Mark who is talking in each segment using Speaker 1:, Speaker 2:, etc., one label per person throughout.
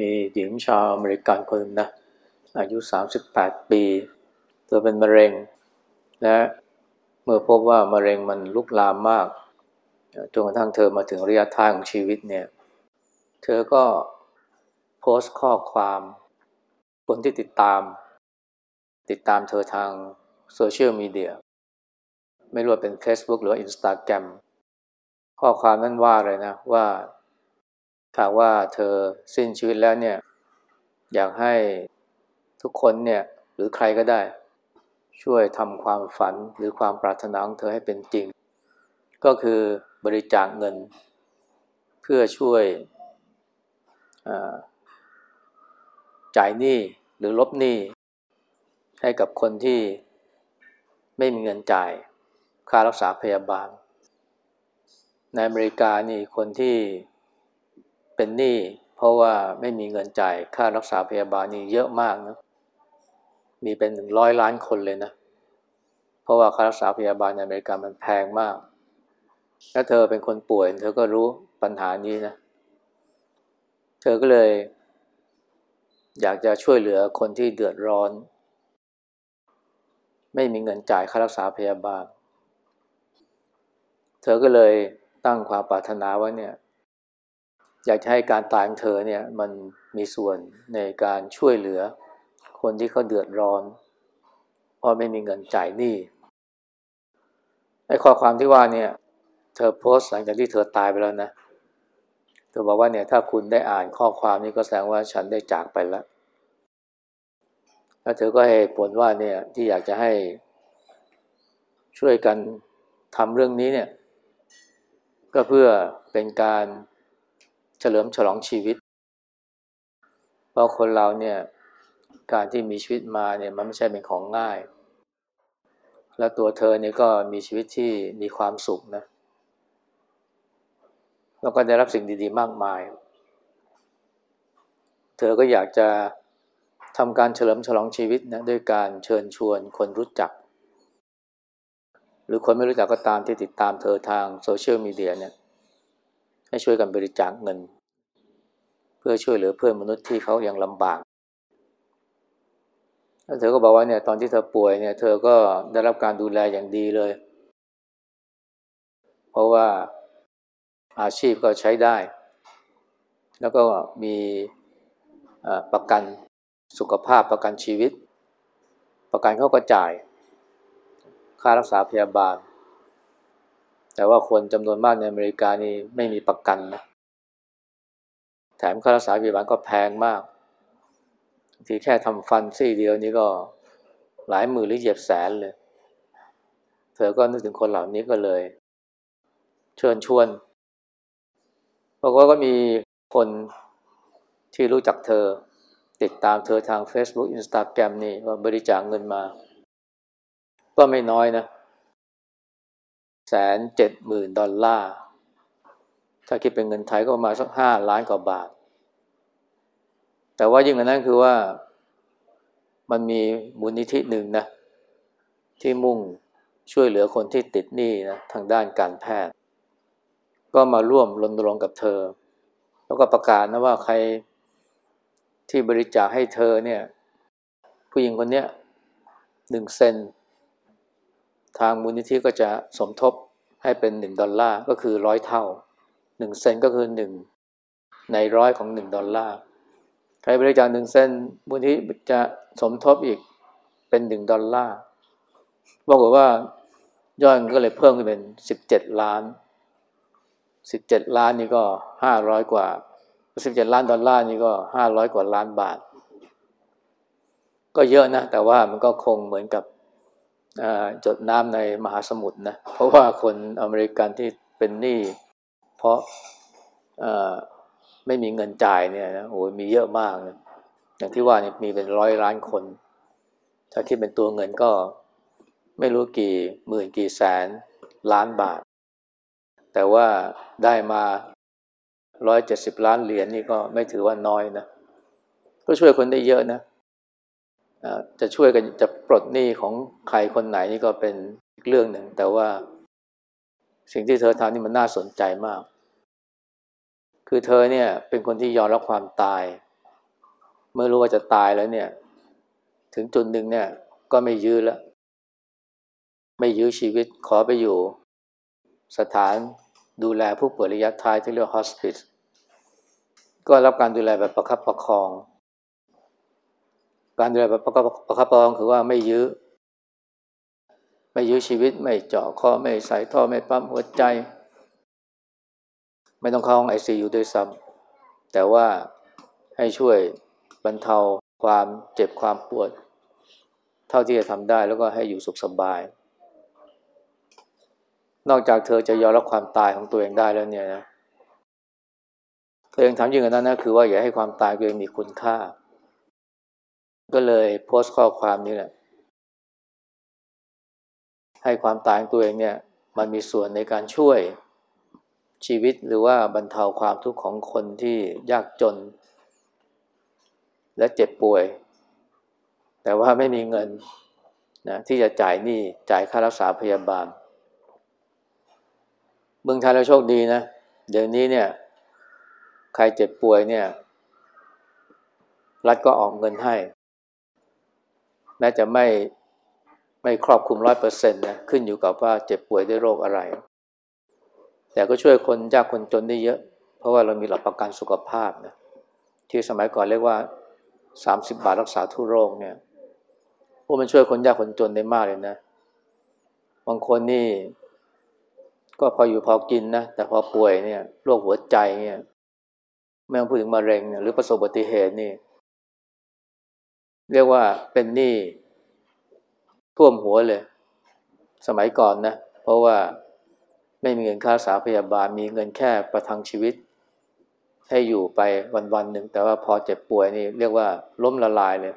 Speaker 1: มีหญิงชาวอเมริกันคนนึงนะอายุ 38 ปี เธอเป็นมะเร็งและเมื่อพบว่ามะเร็งมันลุกลามมากจนกระทั่งเธอมาถึงระยะท้ายของชีวิตเนี่ย เธอก็โพสต์ข้อความคนที่ติดตาม ติดตามเธอทางโซเชียลมีเดียไม่รู้ว่าเป็น Facebook หรือ Instagram ข้อความนั้นว่าเลยนะว่า ถ้าว่าเธอสิ้นชีวิตแล้วเนี่ย อยากให้ทุกคนเนี่ยหรือใครก็ได้ ช่วยทำความฝันหรือความปรารถนาของเธอให้เป็นจริง ก็คือบริจาคเงิน เพื่อช่วยจ่ายหนี้หรือลบหนี้ให้กับคนที่ไม่มีเงินจ่ายค่ารักษาพยาบาล ในอเมริกานี่คนที่ เป็นหนี้เพราะว่าไม่มีเงินจ่ายค่ารักษาพยาบาลนี่เยอะมากนะ มีเป็นหนึ่งร้อยล้านคนเลยนะ เพราะว่าค่ารักษาพยาบาลในอเมริกามันแพงมาก ถ้าเธอเป็นคนป่วย เธอก็รู้ปัญหานี้นะ เธอก็เลย อยากจะช่วยเหลือคนที่เดือดร้อน ไม่มีเงินจ่ายค่ารักษาพยาบาล เธอก็เลยตั้งความปรารถนาไว้เนี่ย อยากจะให้การตายของเธอเนี่ยมันมีส่วนในการช่วยเหลือ คนที่เขาเดือดร้อนเพราะไม่มีเงินจ่ายหนี้ไอ้ข้อความที่ว่าเนี่ย เธอโพสต์หลังจากที่เธอตายไปแล้วนะเธอบอกว่าเนี่ยถ้าคุณได้อ่านข้อความนี้ก็แสดงว่าฉันได้จากไปแล้วแล้วเธอก็ให้ผลว่าเนี่ยที่อยากจะให้ช่วยกันทำเรื่องนี้เนี่ย ก็เพื่อเป็นการ เฉลิมฉลองชีวิต เพราะคนเราเนี่ยการที่มีชีวิตมาเนี่ยมันไม่ใช่เป็นของง่าย แล้วตัวเธอเนี่ยก็มีชีวิตที่มีความสุขนะแล้วก็ได้รับสิ่งดีๆ มากมาย เธอก็อยากจะทำการเฉลิมฉลองชีวิตนะด้วยการเชิญชวนคนรู้จัก หรือคนไม่รู้จักก็ตามที่ติดตามเธอทางโซเชียลมีเดียเนี่ย ให้ช่วยกันบริจาคเงิน เพื่อช่วยเหลือเพื่อนมนุษย์ที่เขายังลำบากแล้วเธอก็บอกว่าเนี่ยตอนที่เธอป่วยเนี่ย เธอก็ได้รับการดูแลอย่างดีเลย เพราะว่าอาชีพก็ใช้ได้ แล้วก็มีประกันสุขภาพประกันชีวิต ประกันเขาก็จ่าย ค่ารักษาพยาบาล แต่ว่าคนจำนวนมากในอเมริกานี่ไม่มีประกันนะแถมค่ารักษาพยาบาลก็แพงมาก ทีแค่ทำฟันซี่เดียวนี่ก็หลายหมื่นหรือเหยียบแสนเลย เธอก็นึกถึงคนเหล่านี้ก็เลย เชิญชวนบอกว่าก็มีคนที่รู้จักเธอ ติดตามเธอทาง Facebook Instagram นี่ว่าบริจาคเงินมา ก็ไม่น้อยนะ แสนเจ็ดหมื่นดอลลาร์ ถ้าคิดเป็นเงินไทยก็ประมาณสักห้าล้านกว่าบาท แต่ว่ายิ่งกว่านั้นคือว่ามันมีมูลนิธิหนึ่งนะ ที่มุ่งช่วยเหลือคนที่ติดหนี้นะทางด้านการแพทย์ ก็มาร่วมรณรงค์กับเธอ แล้วก็ประกาศนะว่าใครที่บริจาคให้เธอเนี่ย ผู้หญิงคนนี้หนึ่งเซน ทางมูลนิธิก็จะสมทบให้เป็นหนึ่งดอลลาร์ก็คือร้อยเท่าหนึ่งเซนก็คือหนึ่งในร้อยของหนึ่งดอลลาร์ใครบริจาคหนึ่งเซนมูลนิธิจะสมทบอีกเป็นหนึ่งดอลลาร์บอกว่ายอดก็เลยเพิ่มขึ้นเป็นสิบเจ็ดล้านสิบเจ็ดล้านนี่ก็ห้าร้อยกว่าสิบเจ็ดล้านดอลลาร์นี่ก็ห้าร้อยกว่าล้านบาท ก็เยอะนะ แต่ว่ามันก็คงเหมือนกับ จดน้ำในมหาสมุทรนะเพราะว่าคนอเมริกันที่เป็นหนี้เพราะไม่มีเงินจ่ายเนี่ยนะโอ้ยมีเยอะมากนะอย่างที่ว่านี่มีเป็นร้อยล้านคน ถ้าคิดเป็นตัวเงินก็ไม่รู้กี่หมื่นกี่แสนล้านบาท แต่ว่าได้มาร้อยเจ็ดสิบล้านเหรียญนี่ก็ไม่ถือว่าน้อยนะก็ช่วยคนได้เยอะนะ จะช่วยกันจะปลดหนี้ของใครคนไหนนี่ก็เป็นอีกเรื่องหนึ่ง แต่ว่าสิ่งที่เธอทำนี่มันน่าสนใจมาก คือเธอเนี่ยเป็นคนที่ยอมรับความตาย เมื่อรู้ว่าจะตายแล้วเนี่ย ถึงจุดหนึ่งเนี่ยก็ไม่ยื้อแล้ว ไม่ยื้อชีวิตขอไปอยู่ สถานดูแลผู้ป่วยระยะท้ายที่เรียกฮอสปิสก็รับการดูแลแบบประคับประคอง การดูแลแบบประคับประคับประคองคือว่าไม่ยื้อ ไม่ยื้อชีวิตไม่เจาะคอไม่ใส่ท่อไม่ปั๊มหัวใจ ไม่ต้องเข้าห้องไอซียูด้วยซ้ำแต่ว่าให้ช่วยบรรเทาความเจ็บความปวด เท่าที่จะทำได้แล้วก็ให้อยู่สุขสบาย นอกจากเธอจะยอมรับความตายของตัวเองได้แล้วเนี่ยนะเธอยังทำยิ่งกว่านั้นนะคือว่าอย่าให้ความตายตัวเองมีคุณค่า ก็เลยโพสต์ข้อความนี้แหละ ให้ความตายของตัวเองเนี่ย มันมีส่วนในการช่วยชีวิตหรือว่าบรรเทาความทุกข์ของคนที่ยากจน และเจ็บป่วย แต่ว่าไม่มีเงินนะที่จะจ่ายหนี้จ่ายค่ารักษาพยาบาล เมืองไทยเราโชคดีนะ เดี๋ยวนี้เนี่ย ใครเจ็บป่วยเนี่ย รัฐก็ออกเงินให้ แม้จะไม่ไม่ครอบคลุมร้อยเปอร์เซ็นต์นะขึ้นอยู่กับว่าเจ็บป่วยด้วยโรคอะไร แต่ก็ช่วยคนยากคนจนได้เยอะ เพราะว่าเรามีหลักประกันสุขภาพนะที่สมัยก่อนเรียกว่าสามสิบบาทรักษาทุกโรคเนี่ยพวกมันช่วยคนยากคนจนได้มากเลยนะบางคนนี่ ก็พออยู่พอกินนะแต่พอป่วยเนี่ยโรคหัวใจเนี่ยไม่ต้องพูดถึงมะเร็งหรือประสบอุบัติเหตุนี่ เรียกว่าเป็นหนี้ท่วมหัวเลย สมัยก่อนนะ เพราะว่าไม่มีเงินค่ารักษาพยาบาล มีเงินแค่ประทังชีวิต ให้อยู่ไปวันๆหนึ่ง แต่ว่าพอเจ็บป่วยนี่เรียกว่าล้มละลายเลย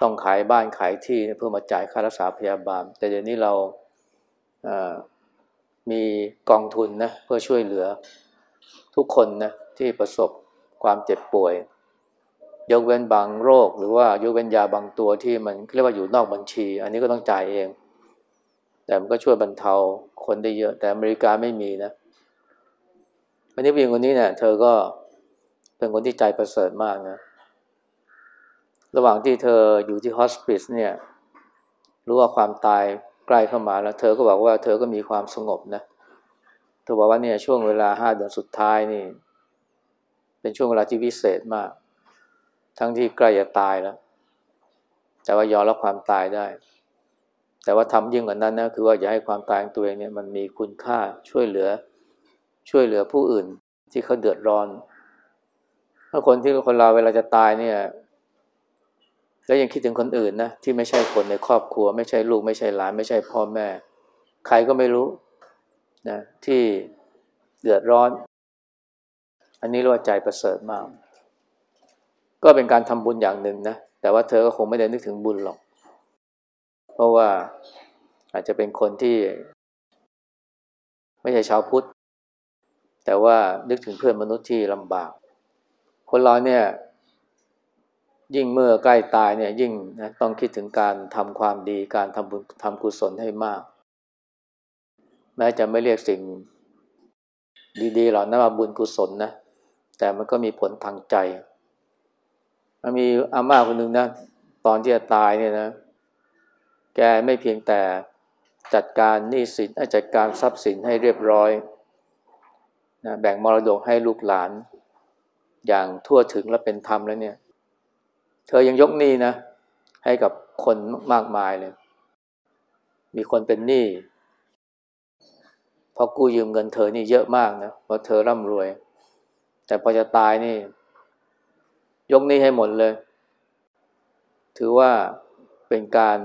Speaker 1: ต้องขายบ้านขายที่เพื่อมาจ่ายค่ารักษาพยาบาล แต่เดี๋ยวนี้เรามีกองทุนนะเพื่อช่วยเหลือทุกคนนะที่ประสบความเจ็บป่วย ยกเว้นบางโรค หรือว่ายกเว้นยาบางตัวที่มันเรียกว่าอยู่นอกบัญชี อันนี้ก็ต้องจ่ายเอง แต่มันก็ช่วยบรรเทาคนได้เยอะ แต่อเมริกาไม่มีนะอันนี้ผู้หญิงคนนี้เนี่ยเธอก็เป็นคนที่ใจประเสริฐมากนะระหว่างที่เธออยู่ที่ฮอสปิสเนี่ยรู้ว่าความตายใกล้เข้ามาแล้ว เธอก็บอกว่าเธอก็มีความสงบนะเธอบอกว่าเนี่ยช่วงเวลาห้าเดือนสุดท้ายนี่ เป็นช่วงเวลาที่วิเศษมาก ทั้งที่ใกล้จะตายแล้ว แต่ว่ายอมรับความตายได้ แต่ว่าทำยิ่งกว่านั้นนะคือว่าอย่าให้ความตายของตัวเองเนี่ยมันมีคุณค่าช่วยเหลือ ช่วยเหลือผู้อื่นที่เขาเดือดร้อนถ้าคนที่คนเราเวลาจะตายเนี่ย แล้วยังคิดถึงคนอื่นนะที่ไม่ใช่คนในครอบครัว ไม่ใช่ลูกไม่ใช่หลาน ไม่ใช่พ่อแม่ ใครก็ไม่รู้นะที่เดือดร้อน อันนี้เรียกว่าใจประเสริฐมาก ก็เป็นการทำบุญอย่างหนึ่งนะแต่ว่าเธอก็คงไม่ได้นึกถึงบุญหรอก เพราะว่าอาจจะเป็นคนที่ ไม่ใช่ชาวพุทธ แต่ว่านึกถึงเพื่อนมนุษย์ที่ลำบาก คนเราเนี่ย ยิ่งเมื่อใกล้ตายเนี่ย ยิ่งนะต้องคิดถึงการทำความดีการทำบุญทำกุศลให้มาก แม้จะไม่เรียกสิ่งดีๆหรอกนะว่าบุญกุศลนะแต่มันก็มีผลทางใจ มีอาม่าคนหนึ่งนะตอนที่จะตายเนี่ยนะ แกไม่เพียงแต่จัดการหนี้สินจัดการทรัพย์สินให้เรียบร้อยนะแบ่งมรดกให้ลูกหลาน อย่างทั่วถึงและเป็นธรรมแล้วเนี่ย เธอยังยกหนี้นะ ให้กับคนมากมายเลย มีคนเป็นหนี้เพราะกู้ยืมเงินเธอนี่เยอะมากนะเพราะเธอร่ำรวย แต่พอจะตายนี่ ยกนี้ให้หมดเลย ถือว่าเป็นการ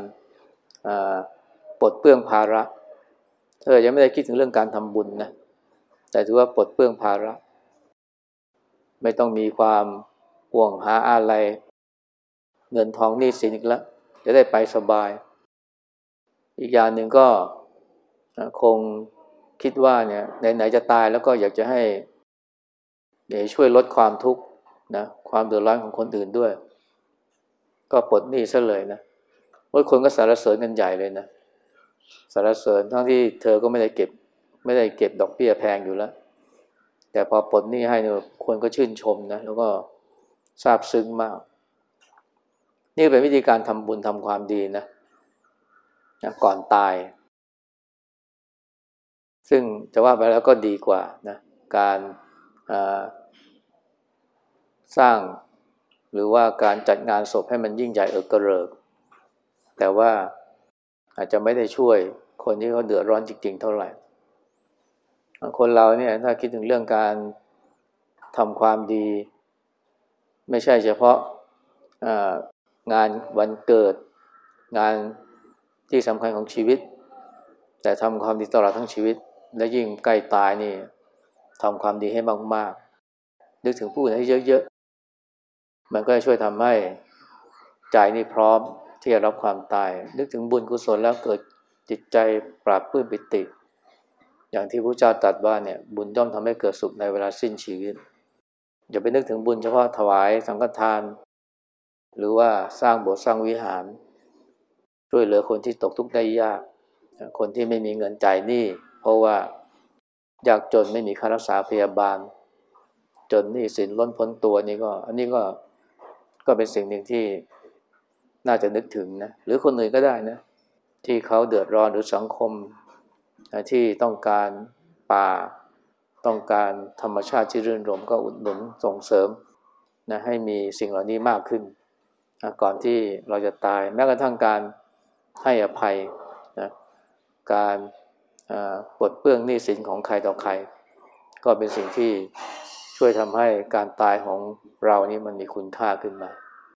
Speaker 1: ปลดเปลื้องภาระ เธอยังไม่ได้คิดถึงเรื่องการทำบุญนะ แต่ถือว่าปลดเปลื้องภาระ ไม่ต้องมีความห่วงหาอะไร เงินทองนี่สินอีกแล้ว จะได้ไปสบาย อีกอย่างหนึ่งก็คงคิดว่าเนี่ยไหนๆจะตายแล้วก็อยากจะให้ช่วยลดความทุกข์ นะความเดือดร้อนของคนอื่นด้วย ก็ปลดหนี้ซะเลยนะว่าคนก็สารเสริญกันใหญ่เลยนะสารเสริญทั้งที่เธอก็ไม่ได้เก็บ ไม่ได้เก็บดอกเบี้ยแพงอยู่แล้ว แต่พอปลดหนี้ให้เนี่ยคนก็ชื่นชมนะแล้วก็ซาบซึ้งมาก นี่เป็นวิธีการทำบุญทำความดีนะนะก่อนตาย ซึ่งจะว่าไปแล้วก็ดีกว่านะการ สร้าง หรือว่าการจัดงานศพให้มันยิ่งใหญ่เออกระเริก แต่ว่าอาจจะไม่ได้ช่วยคนที่เขาเดือดร้อนจริง ๆ เท่าไหร่ คนเราเนี่ยถ้าคิดถึงเรื่องการทำความดี ไม่ใช่เฉพาะงานวันเกิด งานที่สำคัญของชีวิต แต่ทำความดีตลอดทั้งชีวิต และยิ่งใกล้ตายนี่ทำความดีให้มากๆนึกถึงผู้อื่นให้เยอะๆ มันก็จะช่วยทำให้ใจนี่พร้อมที่จะรับความตาย นึกถึงบุญกุศลแล้วเกิดจิตใจปราบปื้มปิติ อย่างที่พระเจ้าตรัสว่าเนี่ยบุญย่อมทำให้เกิดสุขในเวลาสิ้นชีวิตอย่าไปนึกถึงบุญเฉพาะถวายสังฆทาน หรือว่าสร้างโบสถ์สร้างวิหาร ช่วยเหลือคนที่ตกทุกข์ได้ยาก คนที่ไม่มีเงินจ่ายหนี้เพราะว่า ยากจนไม่มีค่ารักษาพยาบาล จนหนี้สินล้นพ้นตัวนี่ก็ อันนี้ก็ ก็เป็นสิ่งหนึ่งที่น่าจะนึกถึงนะหรือคนอื่นก็ได้นะ ที่เขาเดือดร้อนหรือสังคมที่ต้องการป่า ต้องการธรรมชาติที่รื่นรมก็อุดหนุนส่งเสริมนะให้มีสิ่งเหล่านี้มากขึ้นนะก่อนที่เราจะตายแม้กระทั่งการให้อภัยนะการปลดเปื้องหนี้สินของใครต่อใคร ก็เป็นสิ่งที่ ช่วยทำให้การตายของเรานี้มันมีคุณค่าขึ้นมา